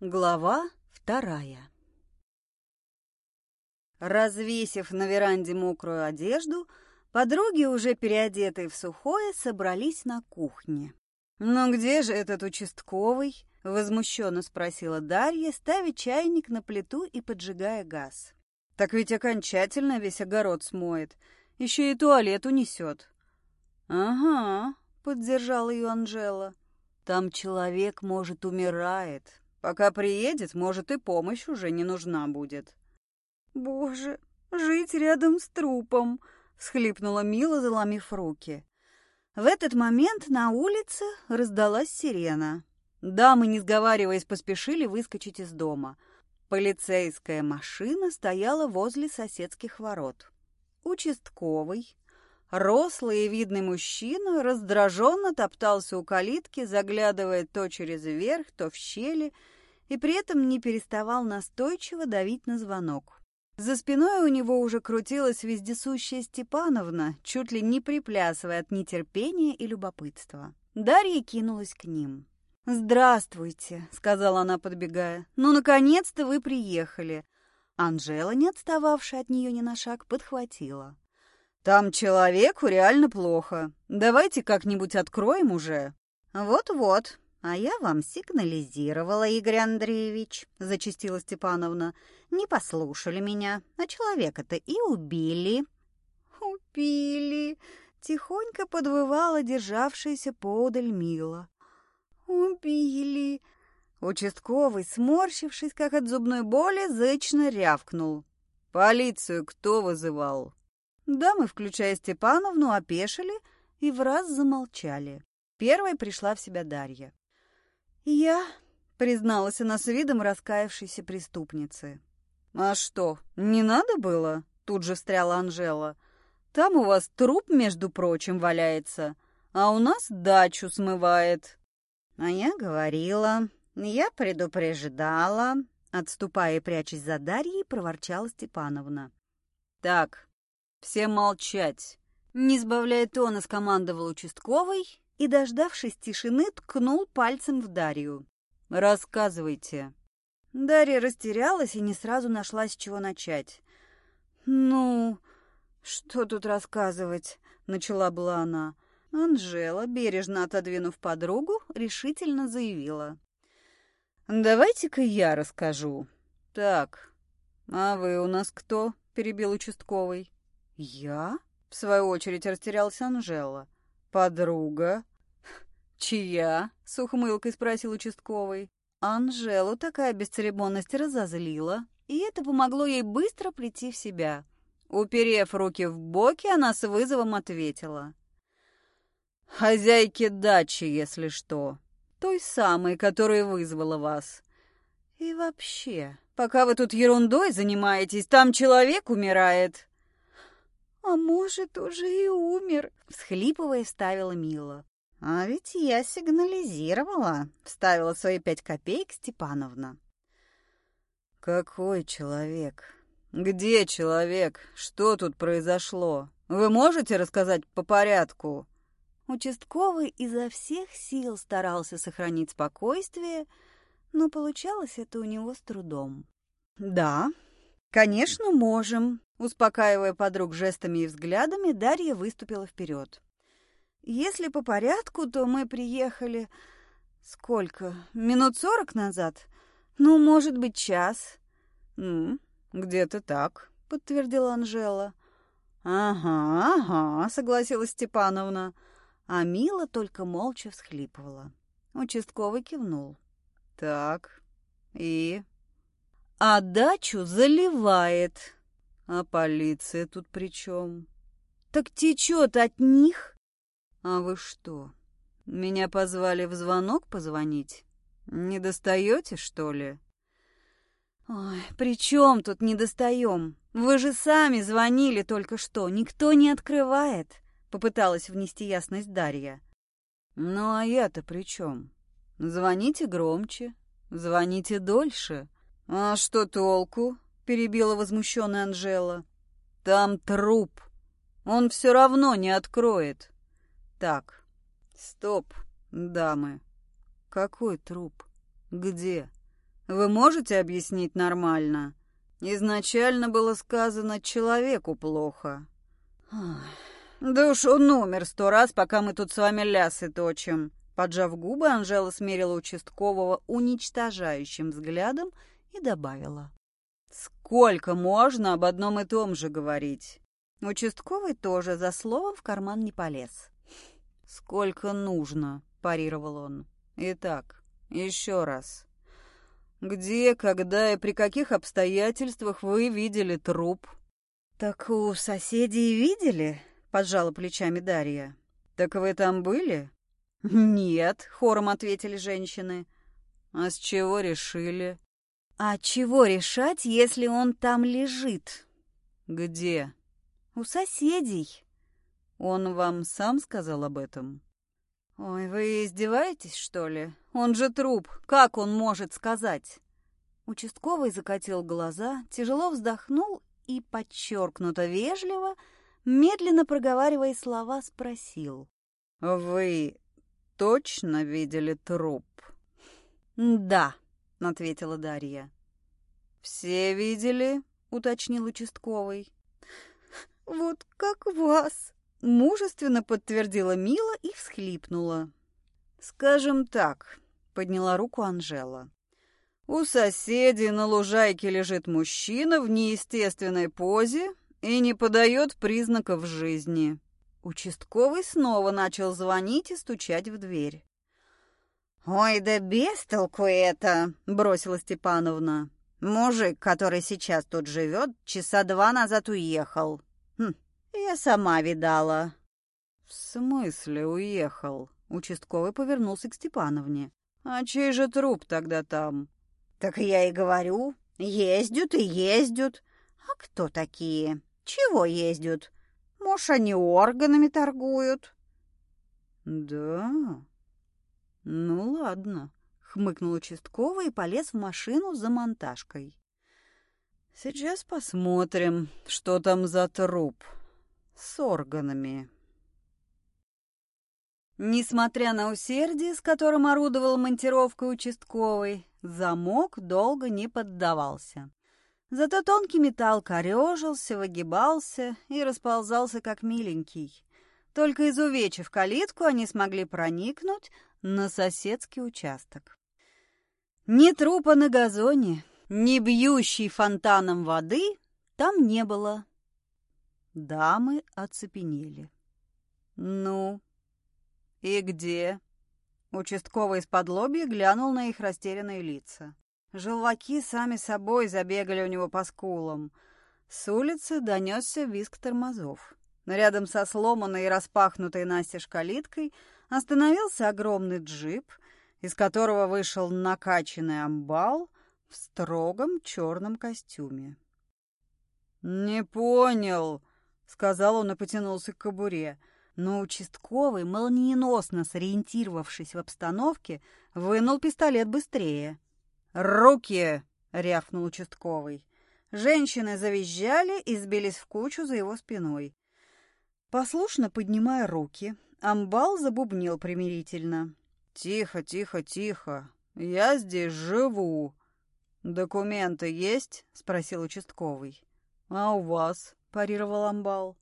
Глава вторая Развесив на веранде мокрую одежду, подруги, уже переодетые в сухое, собрались на кухне. «Ну где же этот участковый?» — возмущенно спросила Дарья, ставя чайник на плиту и поджигая газ. «Так ведь окончательно весь огород смоет, еще и туалет унесет». «Ага», — поддержала ее Анжела. «Там человек, может, умирает, Пока приедет, может, и помощь уже не нужна будет. «Боже, жить рядом с трупом!» — всхлипнула Мила, заломив руки. В этот момент на улице раздалась сирена. Дамы, не сговариваясь, поспешили выскочить из дома. Полицейская машина стояла возле соседских ворот. Участковый, рослый и видный мужчина, раздраженно топтался у калитки, заглядывая то через верх, то в щели, и при этом не переставал настойчиво давить на звонок. За спиной у него уже крутилась вездесущая Степановна, чуть ли не приплясывая от нетерпения и любопытства. Дарья кинулась к ним. «Здравствуйте», — сказала она, подбегая. «Ну, наконец-то вы приехали». Анжела, не отстававшая от нее ни на шаг, подхватила. «Там человеку реально плохо. Давайте как-нибудь откроем уже». «Вот-вот», «А я вам сигнализировала, Игорь Андреевич», — зачастила Степановна. «Не послушали меня, а человека-то и убили». «Убили», — тихонько подвывала державшаяся подаль Мила. «Убили». Участковый, сморщившись, как от зубной боли, зычно рявкнул. «Полицию кто вызывал?» Дамы, включая Степановну, опешили и в раз замолчали. Первой пришла в себя Дарья. «Я...» — призналась она с видом раскаявшейся преступницы. «А что, не надо было?» — тут же встряла Анжела. «Там у вас труп, между прочим, валяется, а у нас дачу смывает». «А я говорила, я предупреждала», — отступая и прячась за Дарьей, проворчала Степановна. «Так, все молчать!» Не сбавляя тона, скомандовал участковый и, дождавшись тишины, ткнул пальцем в Дарью. «Рассказывайте». Дарья растерялась и не сразу нашла, с чего начать. «Ну, что тут рассказывать?» — начала была она. Анжела, бережно отодвинув подругу, решительно заявила. «Давайте-ка я расскажу». «Так, а вы у нас кто?» — перебил участковый. «Я?» — в свою очередь растерялась Анжела. «Подруга?» «Чья?» — с ухмылкой спросил участковый. Анжелу такая бесцеремонность разозлила, и это помогло ей быстро прийти в себя. Уперев руки в боки, она с вызовом ответила. «Хозяйки дачи, если что. Той самой, которая вызвала вас. И вообще, пока вы тут ерундой занимаетесь, там человек умирает». «А может, уже и умер», — всхлипывая, вставила Мила. «А ведь я сигнализировала», — вставила свои пять копеек Степановна. «Какой человек? Где человек? Что тут произошло? Вы можете рассказать по порядку?» Участковый изо всех сил старался сохранить спокойствие, но получалось это у него с трудом. «Да, конечно, можем», Успокаивая подруг жестами и взглядами, Дарья выступила вперед. «Если по порядку, то мы приехали... Сколько? Минут сорок назад? Ну, может быть, час?» «Ну, где-то так», — подтвердила Анжела. «Ага, ага», — согласилась Степановна. А Мила только молча всхлипывала. Участковый кивнул. «Так, и...» «А дачу заливает», а полиция тут при чем? Так течет от них. А вы что, меня позвали в звонок позвонить? Не достаете, что ли? Ой, при чем тут не достаем? Вы же сами звонили только что, никто не открывает. Попыталась внести ясность Дарья. Ну а я-то при чем? Звоните громче, звоните дольше. А что толку? перебила возмущенная Анжела. Там труп. Он все равно не откроет. Так, стоп, дамы. Какой труп? Где? Вы можете объяснить нормально? Изначально было сказано «человеку плохо». Да уж он умер сто раз, пока мы тут с вами лясы точим. Поджав губы, Анжела смерила участкового уничтожающим взглядом и добавила. «Сколько можно об одном и том же говорить?» Участковый тоже за словом в карман не полез. «Сколько нужно?» – парировал он. «Итак, еще раз. Где, когда и при каких обстоятельствах вы видели труп?» «Так у соседей видели?» – поджала плечами Дарья. «Так вы там были?» «Нет», — хором ответили женщины. «А с чего решили?» «А чего решать, если он там лежит?» «Где?» «У соседей». «Он вам сам сказал об этом?» «Ой, вы издеваетесь, что ли? Он же труп. Как он может сказать?» Участковый закатил глаза, тяжело вздохнул и, подчеркнуто вежливо, медленно проговаривая слова, спросил. «Вы точно видели труп?» «Да», — ответила Дарья. «Все видели?» — уточнил участковый. «Вот как вас!» — мужественно подтвердила Мила и всхлипнула. «Скажем так», — подняла руку Анжела. «У соседей на лужайке лежит мужчина в неестественной позе и не подает признаков жизни. Участковый снова начал звонить и стучать в дверь. «Ой, да без толку это!» — бросила Степановна. «Мужик, который сейчас тут живет, часа два назад уехал. Хм, я сама видала». «В смысле уехал?» — участковый повернулся к Степановне. «А чей же труп тогда там?» «Так я и говорю, ездят и ездят. А кто такие? Чего ездят? Может, они органами торгуют?» «Да? Ну, ладно», — хмыкнул участковый и полез в машину за монтажкой. «Сейчас посмотрим, что там за труп с органами». Несмотря на усердие, с которым орудовал монтировкой участковый, замок долго не поддавался. Зато тонкий металл корежился, выгибался и расползался, как миленький. Только изувечив калитку, они смогли проникнуть на соседский участок. Ни трупа на газоне, ни бьющей фонтаном воды там не было. Дамы оцепенели. «Ну, и где?» Участковый из-под лобья глянул на их растерянные лица. Желваки сами собой забегали у него по скулам. С улицы донесся визг тормозов. Рядом со сломанной и распахнутой настежь калиткой остановился огромный джип, из которого вышел накачанный амбал в строгом черном костюме. «Не понял», — сказал он и потянулся к кобуре. Но участковый, молниеносно сориентировавшись в обстановке, вынул пистолет быстрее. «Руки!» — рявкнул участковый. Женщины завизжали и сбились в кучу за его спиной. Послушно поднимая руки, Амбал забубнил примирительно. «Тихо, тихо, тихо. Я здесь живу». «Документы есть?» — спросил участковый. «А у вас?» — парировал Амбал.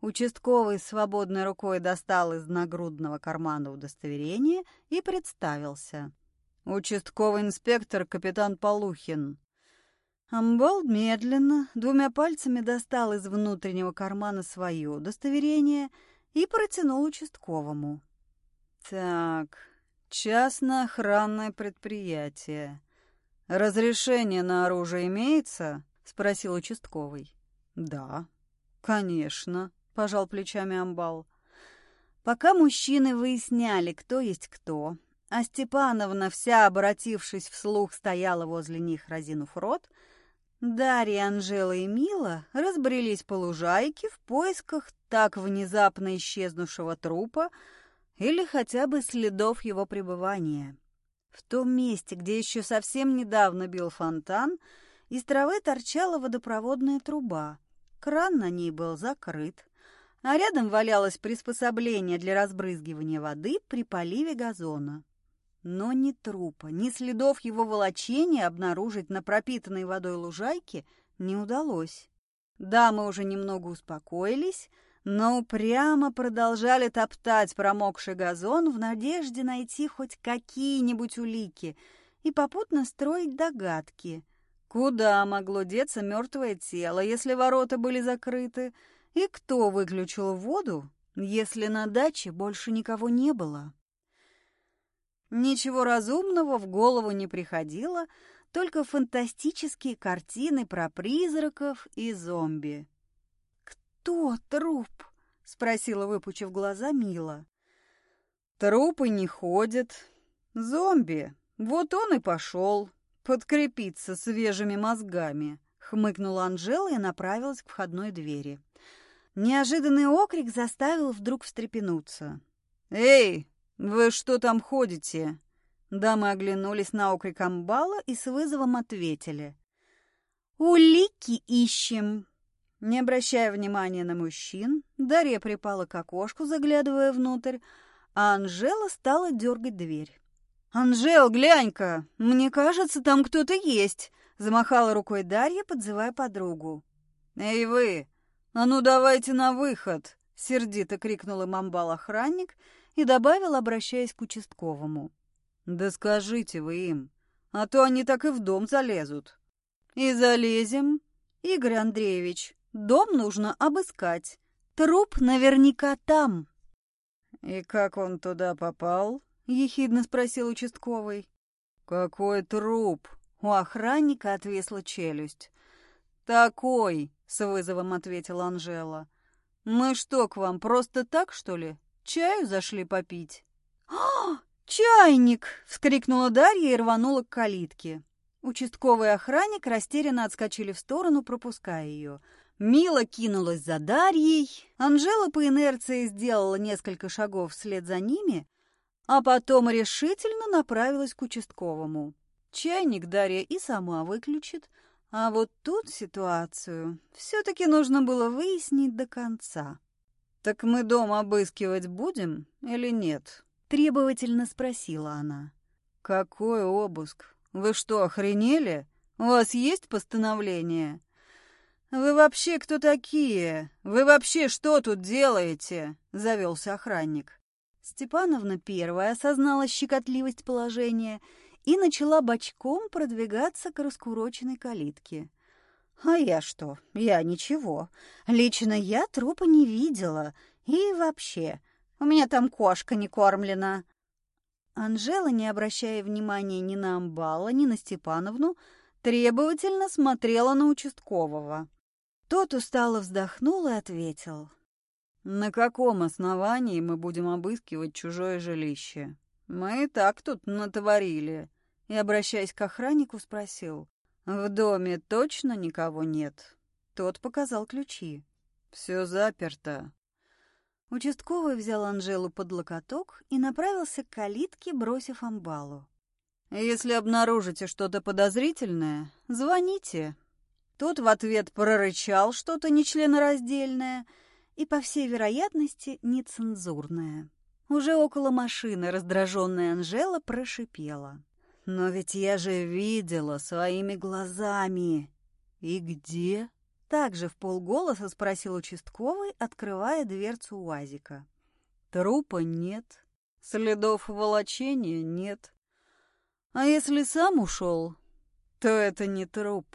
Участковый свободной рукой достал из нагрудного кармана удостоверение и представился. Участковый инспектор капитан Полухин. Амбал медленно, двумя пальцами достал из внутреннего кармана свое удостоверение и протянул участковому. Так, частное охранное предприятие. Разрешение на оружие имеется? спросил участковый. Да, конечно, пожал плечами Амбал. Пока мужчины выясняли, кто есть кто, а Степановна, вся обратившись вслух, стояла возле них, разинув рот. Дарья, Анжела и Мила разбрелись по лужайке в поисках так внезапно исчезнувшего трупа или хотя бы следов его пребывания. В том месте, где еще совсем недавно бил фонтан, из травы торчала водопроводная труба. Кран на ней был закрыт, а рядом валялось приспособление для разбрызгивания воды при поливе газона. Но ни трупа, ни следов его волочения обнаружить на пропитанной водой лужайке не удалось. Дамы уже немного успокоились, но упрямо продолжали топтать промокший газон в надежде найти хоть какие-нибудь улики и попутно строить догадки. Куда могло деться мертвое тело, если ворота были закрыты, и кто выключил воду, если на даче больше никого не было? Ничего разумного в голову не приходило, только фантастические картины про призраков и зомби. «Кто труп?» — спросила, выпучив глаза Мила. «Трупы не ходят. Зомби. Вот он и пошел. Подкрепиться свежими мозгами», — хмыкнула Анжела и направилась к входной двери. Неожиданный окрик заставил вдруг встрепенуться. «Эй, «Вы что там ходите?» Дамы оглянулись на окрик амбала и с вызовом ответили. «Улики ищем!» Не обращая внимания на мужчин, Дарья припала к окошку, заглядывая внутрь, а Анжела стала дергать дверь. «Анжел, глянь-ка! Мне кажется, там кто-то есть!» Замахала рукой Дарья, подзывая подругу. «Эй вы! А ну давайте на выход!» Сердито крикнул им амбал-охранник и добавил, обращаясь к участковому. «Да скажите вы им, а то они так и в дом залезут». «И залезем. Игорь Андреевич, дом нужно обыскать. Труп наверняка там». «И как он туда попал?» — ехидно спросил участковый. «Какой труп?» — у охранника отвесла челюсть. «Такой!» — с вызовом ответила Анжела. «Мы что, к вам просто так, что ли? Чаю зашли попить». «А, чайник!» — вскрикнула Дарья и рванула к калитке. Участковый охранник растерянно отскочили в сторону, пропуская ее. Мила кинулась за Дарьей, Анжела по инерции сделала несколько шагов вслед за ними, а потом решительно направилась к участковому. Чайник Дарья и сама выключит, а вот тут ситуацию все-таки нужно было выяснить до конца. «Так мы дом обыскивать будем или нет?» — требовательно спросила она. «Какой обыск? Вы что, охренели? У вас есть постановление?» «Вы вообще кто такие? Вы вообще что тут делаете?» — завелся охранник. Степановна первая осознала щекотливость положения и начала бочком продвигаться к раскуроченной калитке. А я что? Я ничего. Лично я трупа не видела. И вообще, у меня там кошка не кормлена. Анжела, не обращая внимания ни на Амбала, ни на Степановну, требовательно смотрела на участкового. Тот устало вздохнул и ответил. «На каком основании мы будем обыскивать чужое жилище? Мы и так тут натворили». И, обращаясь к охраннику, спросил. «В доме точно никого нет?» Тот показал ключи. «Все заперто». Участковый взял Анжелу под локоток и направился к калитке, бросив амбалу. «Если обнаружите что-то подозрительное, звоните». Тот в ответ прорычал что-то нечленораздельное и, по всей вероятности, нецензурное. Уже около машины раздраженная Анжела прошипела. Но ведь я же видела своими глазами. И где? Также в полголоса спросил участковый, открывая дверцу УАЗика. Трупа нет, следов волочения нет. А если сам ушел, то это не труп.